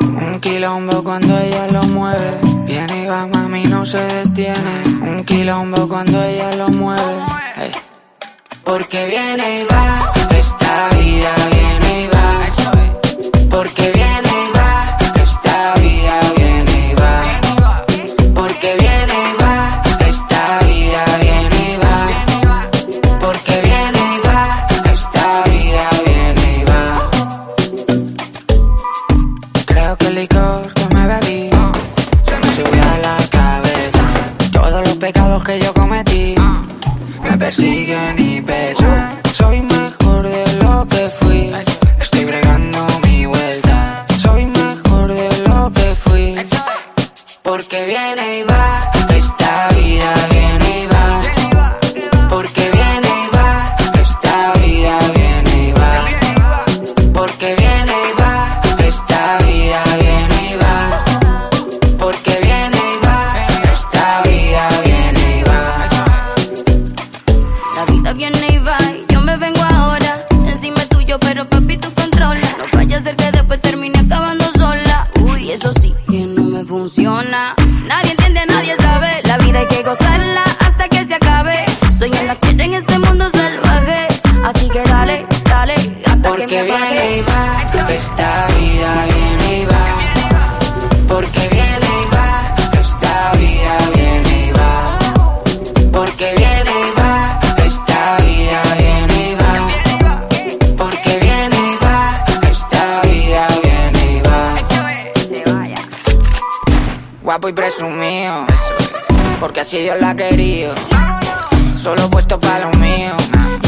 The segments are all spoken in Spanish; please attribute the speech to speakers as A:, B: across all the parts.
A: Un quilombo cuando ella lo mueve. Viene y va, mami, no se detiene. Un quilombo cuando ella lo mueve. Porque viene y va, esta vida persiguen y pesan. Soy mejor de lo que fui. Estoy bregando mi vuelta. Soy mejor de lo que fui. Porque viene y va.
B: La vida viene y va y yo me vengo ahora. Encima tuyo pero papi tú controla No vaya a ser que después termine acabando sola. Uy, eso sí que no me funciona. Nadie entiende, nadie sabe. La vida hay que gozarla hasta que se acabe. Soy en la tierra en este mundo salvaje. Así que dale, dale, hasta que me
A: Porque viene y
B: apague
A: va, esta vida viene y va. Porque viene y va, esta vida viene y va. Porque viene Y presumido, porque así Dios la ha querido. Solo puesto para lo mío,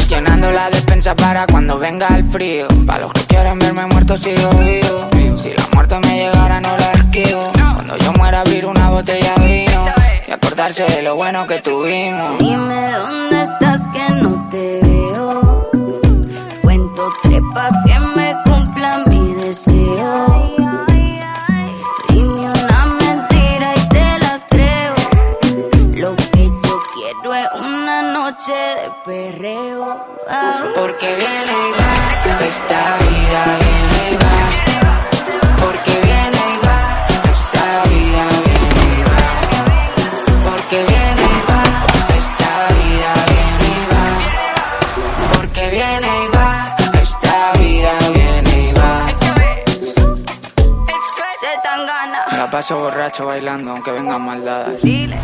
A: llenando la despensa para cuando venga el frío. Para los que quieren verme muerto sigo vivo. Si la muerte me llegara no la esquivo. Cuando yo muera abrir una botella de vino y acordarse de lo bueno que tuvimos.
B: Dime dónde estás una noche de perreo. Ah.
A: Porque viene y va, esta vida viene y va. Porque viene y va, esta vida viene y va. Porque viene y va, esta vida viene y va. Porque viene y va, esta vida viene y va.
B: Se tan gana.
A: Me la paso borracho bailando aunque vengan maldadas.
B: Dile.